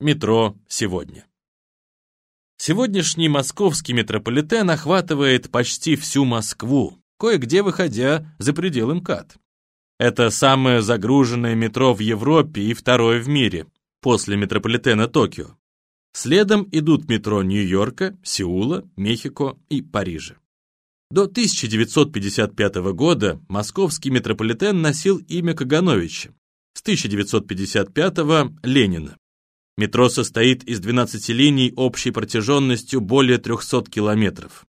Метро сегодня. Сегодняшний московский метрополитен охватывает почти всю Москву, кое-где выходя за пределы МКАД. Это самое загруженное метро в Европе и второе в мире, после метрополитена Токио. Следом идут метро Нью-Йорка, Сеула, Мехико и Парижа. До 1955 года московский метрополитен носил имя Кагановича, с 1955 – Ленина. Метро состоит из 12 линий общей протяженностью более 300 километров.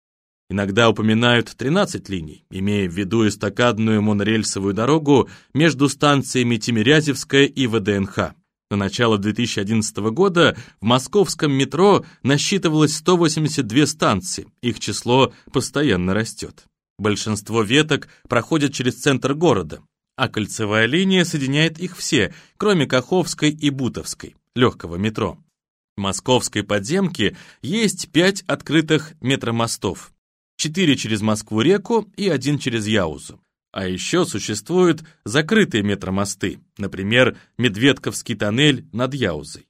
Иногда упоминают 13 линий, имея в виду эстакадную монорельсовую дорогу между станциями Тимирязевская и ВДНХ. На начало 2011 года в московском метро насчитывалось 182 станции, их число постоянно растет. Большинство веток проходят через центр города, а кольцевая линия соединяет их все, кроме Каховской и Бутовской легкого метро. В московской подземке есть пять открытых метромостов. Четыре через Москву-реку и один через Яузу. А еще существуют закрытые метромосты, например, Медведковский тоннель над Яузой.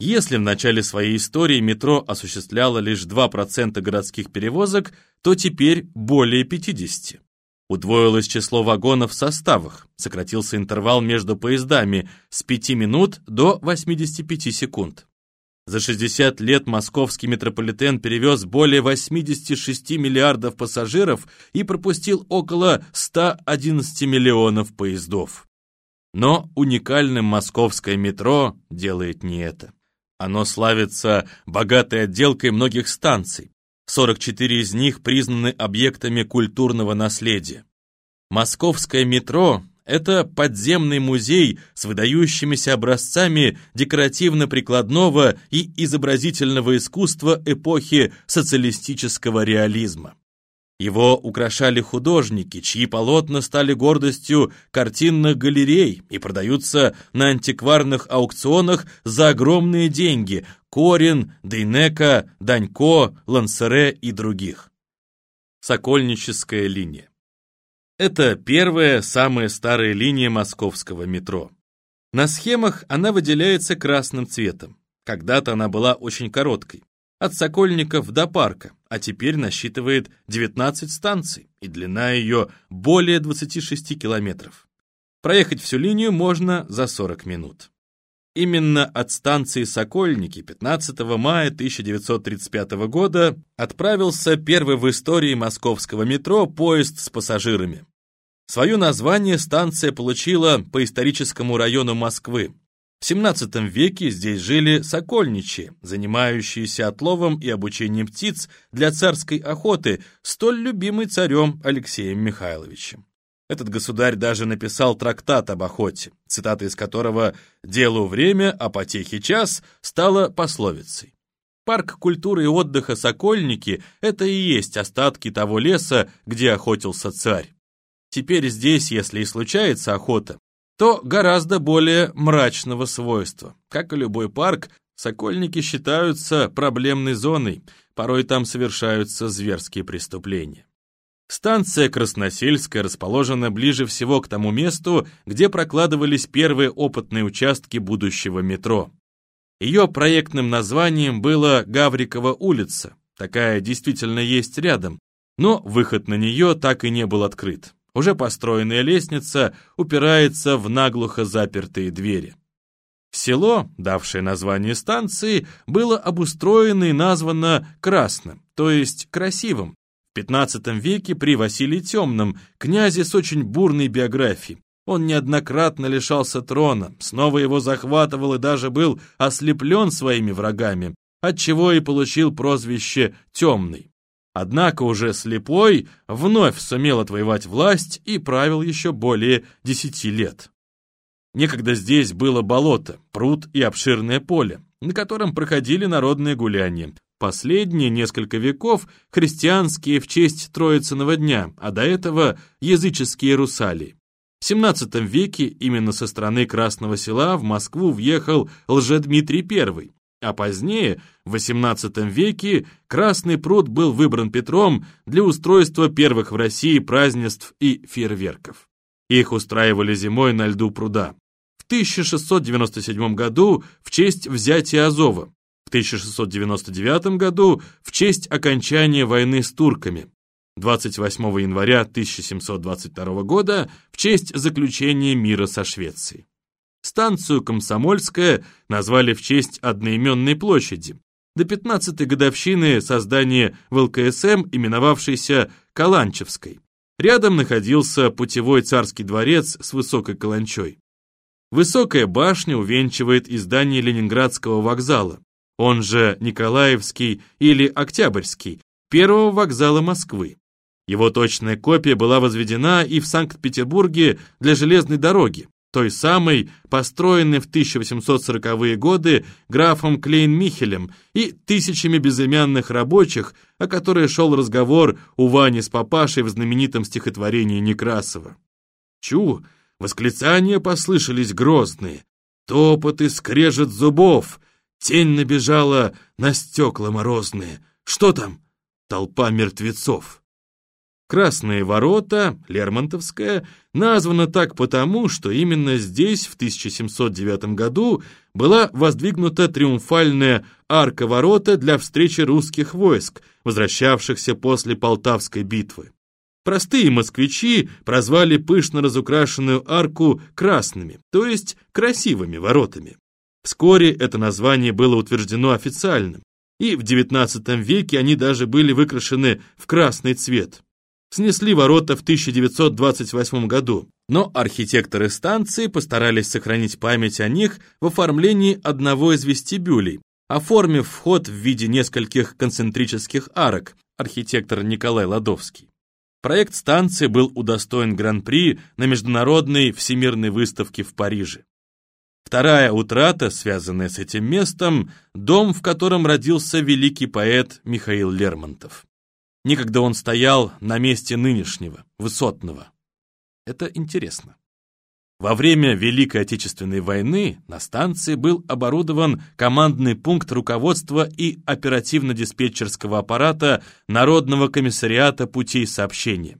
Если в начале своей истории метро осуществляло лишь 2% городских перевозок, то теперь более 50%. Удвоилось число вагонов в составах, сократился интервал между поездами с 5 минут до 85 секунд. За 60 лет московский метрополитен перевез более 86 миллиардов пассажиров и пропустил около 111 миллионов поездов. Но уникальным московское метро делает не это. Оно славится богатой отделкой многих станций, 44 из них признаны объектами культурного наследия. Московское метро – это подземный музей с выдающимися образцами декоративно-прикладного и изобразительного искусства эпохи социалистического реализма. Его украшали художники, чьи полотна стали гордостью картинных галерей и продаются на антикварных аукционах за огромные деньги – Корин, Дейнека, Данько, Лансере и других. Сокольническая линия. Это первая, самая старая линия московского метро. На схемах она выделяется красным цветом. Когда-то она была очень короткой от Сокольников до парка, а теперь насчитывает 19 станций, и длина ее более 26 километров. Проехать всю линию можно за 40 минут. Именно от станции Сокольники 15 мая 1935 года отправился первый в истории московского метро поезд с пассажирами. Свое название станция получила по историческому району Москвы, в XVII веке здесь жили сокольничьи, занимающиеся отловом и обучением птиц для царской охоты, столь любимый царем Алексеем Михайловичем. Этот государь даже написал трактат об охоте, цитата из которого «делу время, а потехе час» стала пословицей. Парк культуры и отдыха «Сокольники» — это и есть остатки того леса, где охотился царь. Теперь здесь, если и случается охота, то гораздо более мрачного свойства. Как и любой парк, Сокольники считаются проблемной зоной, порой там совершаются зверские преступления. Станция Красносельская расположена ближе всего к тому месту, где прокладывались первые опытные участки будущего метро. Ее проектным названием было Гаврикова улица, такая действительно есть рядом, но выход на нее так и не был открыт. Уже построенная лестница упирается в наглухо запертые двери. Село, давшее название станции, было обустроено и названо Красным, то есть красивым. В XV веке при Василии Темном, князе с очень бурной биографией. Он неоднократно лишался трона, снова его захватывал и даже был ослеплен своими врагами, отчего и получил прозвище «Темный». Однако уже слепой вновь сумел отвоевать власть и правил еще более десяти лет. Некогда здесь было болото, пруд и обширное поле, на котором проходили народные гуляния. Последние несколько веков христианские в честь Троицыного дня, а до этого языческие русалии. В XVII веке именно со стороны Красного села в Москву въехал Лжедмитрий I, а позднее, в XVIII веке, Красный пруд был выбран Петром для устройства первых в России празднеств и фейерверков. Их устраивали зимой на льду пруда. В 1697 году в честь взятия Азова, в 1699 году в честь окончания войны с турками, 28 января 1722 года в честь заключения мира со Швецией. Станцию Комсомольская назвали в честь одноименной площади, до 15-й годовщины создания ВЛКСМ, именовавшейся Каланчевской. Рядом находился путевой царский дворец с высокой каланчой. Высокая башня увенчивает издание Ленинградского вокзала, он же Николаевский или Октябрьский, первого вокзала Москвы. Его точная копия была возведена и в Санкт-Петербурге для железной дороги, той самой, построенной в 1840-е годы графом Клейн-Михелем и тысячами безымянных рабочих, о которой шел разговор у Вани с папашей в знаменитом стихотворении Некрасова. Чу, восклицания послышались грозные, топот и скрежет зубов, тень набежала на стекла морозные. Что там? Толпа мертвецов. Красные ворота, Лермонтовская, названа так потому, что именно здесь в 1709 году была воздвигнута триумфальная арка-ворота для встречи русских войск, возвращавшихся после Полтавской битвы. Простые москвичи прозвали пышно разукрашенную арку красными, то есть красивыми воротами. Вскоре это название было утверждено официальным, и в XIX веке они даже были выкрашены в красный цвет снесли ворота в 1928 году, но архитекторы станции постарались сохранить память о них в оформлении одного из вестибюлей, оформив вход в виде нескольких концентрических арок, архитектор Николай Ладовский. Проект станции был удостоен Гран-при на международной всемирной выставке в Париже. Вторая утрата, связанная с этим местом, дом, в котором родился великий поэт Михаил Лермонтов. Некогда он стоял на месте нынешнего, высотного. Это интересно. Во время Великой Отечественной войны на станции был оборудован командный пункт руководства и оперативно-диспетчерского аппарата Народного комиссариата путей сообщения.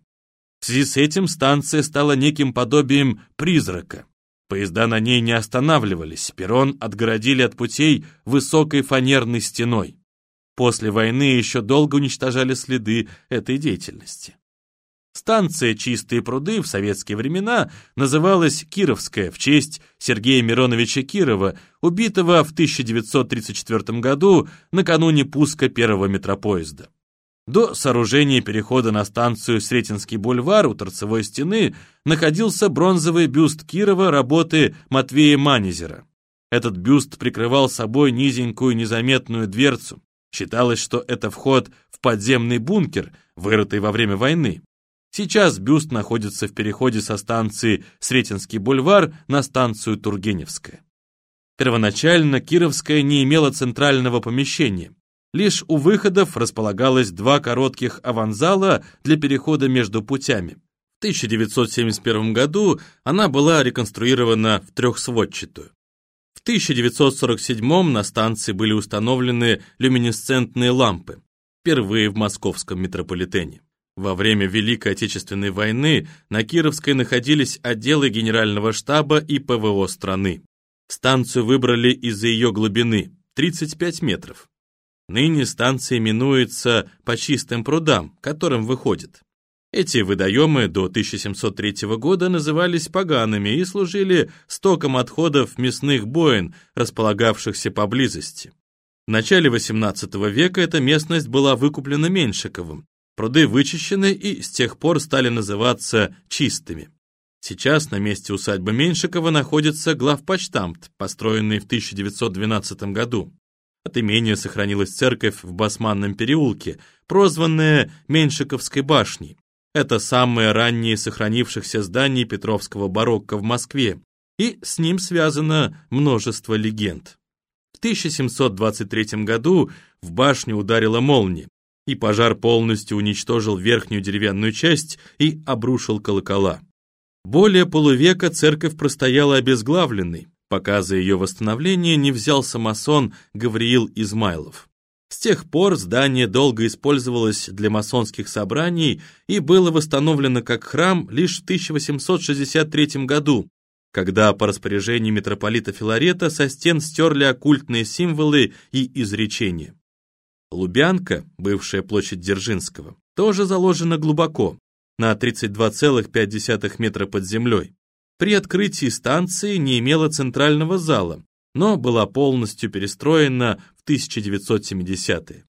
В связи с этим станция стала неким подобием призрака. Поезда на ней не останавливались, перрон отгородили от путей высокой фанерной стеной. После войны еще долго уничтожали следы этой деятельности. Станция «Чистые пруды» в советские времена называлась Кировская в честь Сергея Мироновича Кирова, убитого в 1934 году накануне пуска первого метропоезда. До сооружения перехода на станцию Сретенский бульвар у торцевой стены находился бронзовый бюст Кирова работы Матвея Манезера. Этот бюст прикрывал собой низенькую незаметную дверцу, Считалось, что это вход в подземный бункер, вырытый во время войны. Сейчас бюст находится в переходе со станции Сретенский бульвар на станцию Тургеневская. Первоначально Кировская не имела центрального помещения. Лишь у выходов располагалось два коротких аванзала для перехода между путями. В 1971 году она была реконструирована в трехсводчатую. В 1947 на станции были установлены люминесцентные лампы, впервые в московском метрополитене. Во время Великой Отечественной войны на Кировской находились отделы Генерального штаба и ПВО страны. Станцию выбрали из-за ее глубины – 35 метров. Ныне станция именуется по чистым прудам, которым выходит. Эти водоемы до 1703 года назывались погаными и служили стоком отходов мясных боин, располагавшихся поблизости. В начале XVIII века эта местность была выкуплена Меньшиковым. Пруды вычищены и с тех пор стали называться чистыми. Сейчас на месте усадьбы Меньшикова находится главпочтамт, построенный в 1912 году. От имения сохранилась церковь в Басманном переулке, прозванная Меньшиковской башней. Это самое раннее сохранившихся зданий Петровского барокко в Москве, и с ним связано множество легенд. В 1723 году в башню ударила молния, и пожар полностью уничтожил верхнюю деревянную часть и обрушил колокола. Более полувека церковь простояла обезглавленной, пока за ее восстановление не взялся масон Гавриил Измайлов. С тех пор здание долго использовалось для масонских собраний и было восстановлено как храм лишь в 1863 году, когда по распоряжению митрополита Филарета со стен стерли оккультные символы и изречения. Лубянка, бывшая площадь Дзержинского, тоже заложена глубоко, на 32,5 метра под землей. При открытии станции не имела центрального зала, но была полностью перестроена в 1970-е.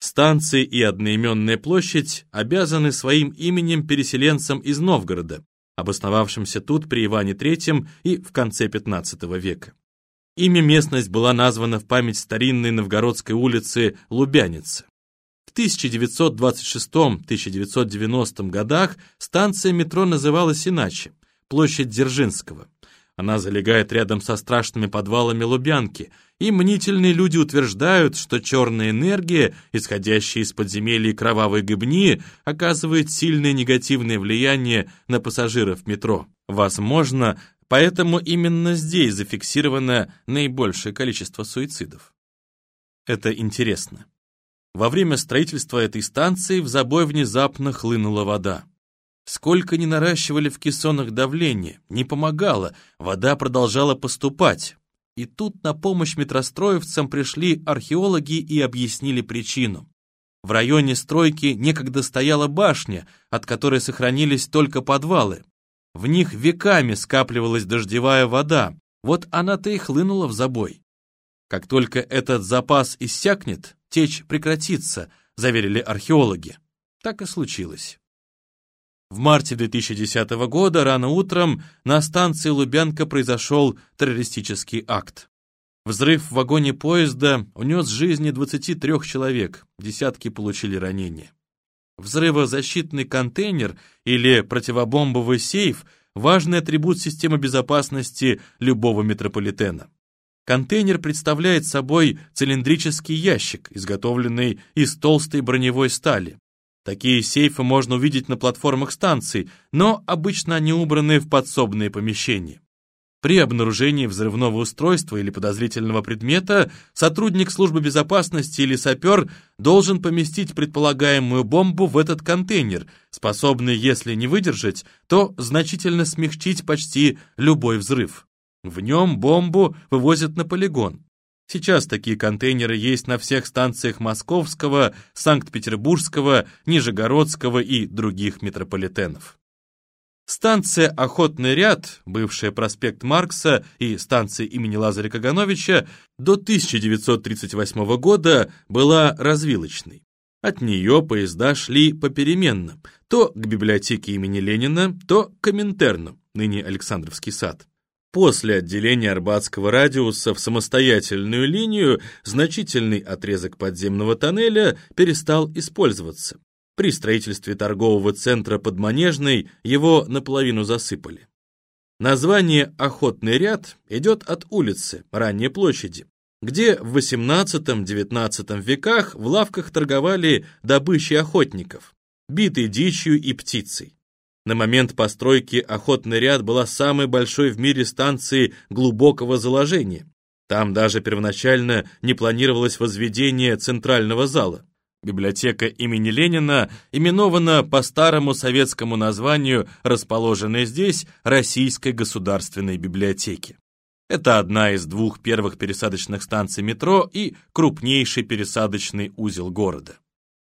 Станции и одноименная площадь обязаны своим именем переселенцам из Новгорода, обосновавшимся тут при Иване III и в конце XV века. Имя местность была названа в память старинной новгородской улицы Лубяницы. В 1926-1990 годах станция метро называлась иначе – площадь Дзержинского – она залегает рядом со страшными подвалами Лубянки, и мнительные люди утверждают, что черная энергия, исходящая из подземелий кровавой гыбни, оказывает сильное негативное влияние на пассажиров метро. Возможно, поэтому именно здесь зафиксировано наибольшее количество суицидов. Это интересно. Во время строительства этой станции в забой внезапно хлынула вода. Сколько ни наращивали в кессонах давление, не помогало, вода продолжала поступать. И тут на помощь метростроевцам пришли археологи и объяснили причину. В районе стройки некогда стояла башня, от которой сохранились только подвалы. В них веками скапливалась дождевая вода, вот она-то и хлынула в забой. Как только этот запас иссякнет, течь прекратится, заверили археологи. Так и случилось. В марте 2010 года рано утром на станции Лубянка произошел террористический акт. Взрыв в вагоне поезда унес жизни 23 человек, десятки получили ранения. Взрывозащитный контейнер или противобомбовый сейф – важный атрибут системы безопасности любого метрополитена. Контейнер представляет собой цилиндрический ящик, изготовленный из толстой броневой стали. Такие сейфы можно увидеть на платформах станций, но обычно они убраны в подсобные помещения. При обнаружении взрывного устройства или подозрительного предмета сотрудник службы безопасности или сапер должен поместить предполагаемую бомбу в этот контейнер, способный, если не выдержать, то значительно смягчить почти любой взрыв. В нем бомбу вывозят на полигон. Сейчас такие контейнеры есть на всех станциях Московского, Санкт-Петербургского, Нижегородского и других метрополитенов. Станция «Охотный ряд», бывшая проспект Маркса и станция имени Лазаря Кагановича, до 1938 года была развилочной. От нее поезда шли попеременно, то к библиотеке имени Ленина, то к Коминтерну, ныне Александровский сад. После отделения Арбатского радиуса в самостоятельную линию значительный отрезок подземного тоннеля перестал использоваться. При строительстве торгового центра под Манежной его наполовину засыпали. Название «Охотный ряд» идет от улицы, ранней площади, где в XVIII-XIX веках в лавках торговали добычей охотников, битой дичью и птицей. На момент постройки охотный ряд была самой большой в мире станцией глубокого заложения. Там даже первоначально не планировалось возведение центрального зала. Библиотека имени Ленина именована по старому советскому названию, расположенной здесь, Российской государственной библиотеки. Это одна из двух первых пересадочных станций метро и крупнейший пересадочный узел города.